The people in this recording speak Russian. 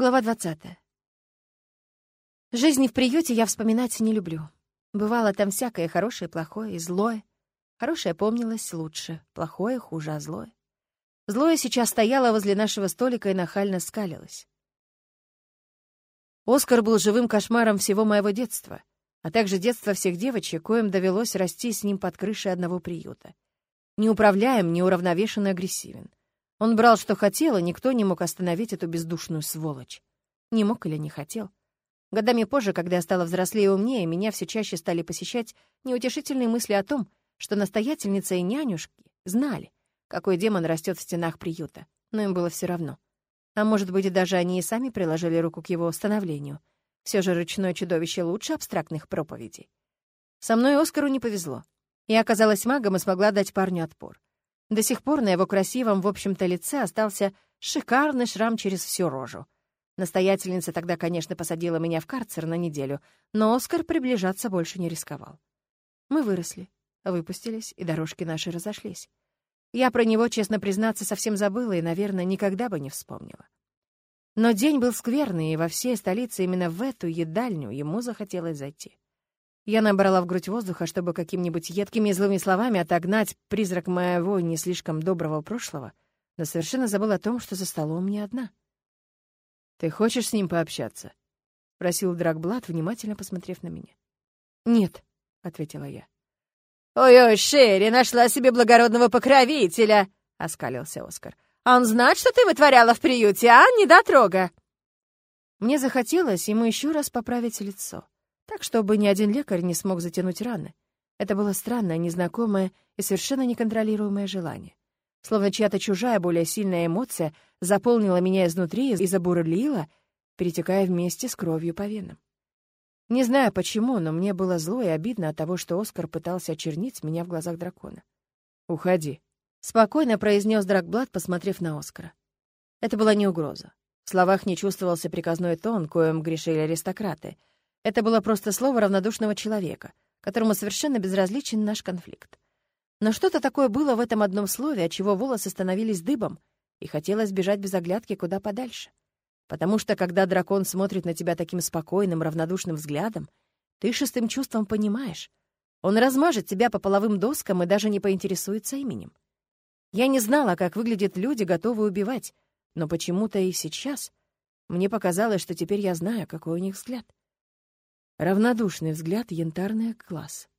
Глава 20. Жизни в приюте я вспоминать не люблю. Бывало там всякое хорошее, плохое и злое. Хорошее помнилось лучше, плохое хуже, а злое. Злое сейчас стояло возле нашего столика и нахально скалилось. Оскар был живым кошмаром всего моего детства, а также детства всех девочек, коим довелось расти с ним под крышей одного приюта. Неуправляем, неуравновешен и агрессивен. Он брал, что хотел, и никто не мог остановить эту бездушную сволочь. Не мог или не хотел. Годами позже, когда я стала взрослее и умнее, меня все чаще стали посещать неутешительные мысли о том, что настоятельница и нянюшки знали, какой демон растет в стенах приюта, но им было все равно. А может быть, даже они и сами приложили руку к его установлению. Все же ручное чудовище лучше абстрактных проповедей. Со мной Оскару не повезло. Я оказалась магом и смогла дать парню отпор. До сих пор на его красивом, в общем-то, лице остался шикарный шрам через всю рожу. Настоятельница тогда, конечно, посадила меня в карцер на неделю, но Оскар приближаться больше не рисковал. Мы выросли, выпустились, и дорожки наши разошлись. Я про него, честно признаться, совсем забыла и, наверное, никогда бы не вспомнила. Но день был скверный, и во всей столице именно в эту едальню ему захотелось зайти. Я набрала в грудь воздуха, чтобы какими-нибудь едкими и злыми словами отогнать призрак моего не слишком доброго прошлого, но совершенно забыла о том, что за столом не одна. «Ты хочешь с ним пообщаться?» — спросил Драгблат, внимательно посмотрев на меня. «Нет», — ответила я. «Ой-ой, Шерри, нашла себе благородного покровителя!» — оскалился Оскар. «Он знает, что ты вытворяла в приюте, а, недотрога?» Мне захотелось ему еще раз поправить лицо так, чтобы ни один лекарь не смог затянуть раны. Это было странное, незнакомое и совершенно неконтролируемое желание. Словно чья-то чужая, более сильная эмоция заполнила меня изнутри и забурлила, перетекая вместе с кровью по венам. Не знаю почему, но мне было зло и обидно от того, что Оскар пытался очернить меня в глазах дракона. «Уходи», — спокойно произнес Дракблад, посмотрев на Оскара. Это была не угроза. В словах не чувствовался приказной тон, коим грешили аристократы — это было просто слово равнодушного человека, которому совершенно безразличен наш конфликт. Но что-то такое было в этом одном слове, от чего волосы становились дыбом, и хотелось бежать без оглядки куда подальше. Потому что, когда дракон смотрит на тебя таким спокойным, равнодушным взглядом, ты шестым чувством понимаешь. Он размажет тебя по половым доскам и даже не поинтересуется именем. Я не знала, как выглядят люди, готовые убивать, но почему-то и сейчас мне показалось, что теперь я знаю, какой у них взгляд. Равнодушный взгляд, янтарный глаз.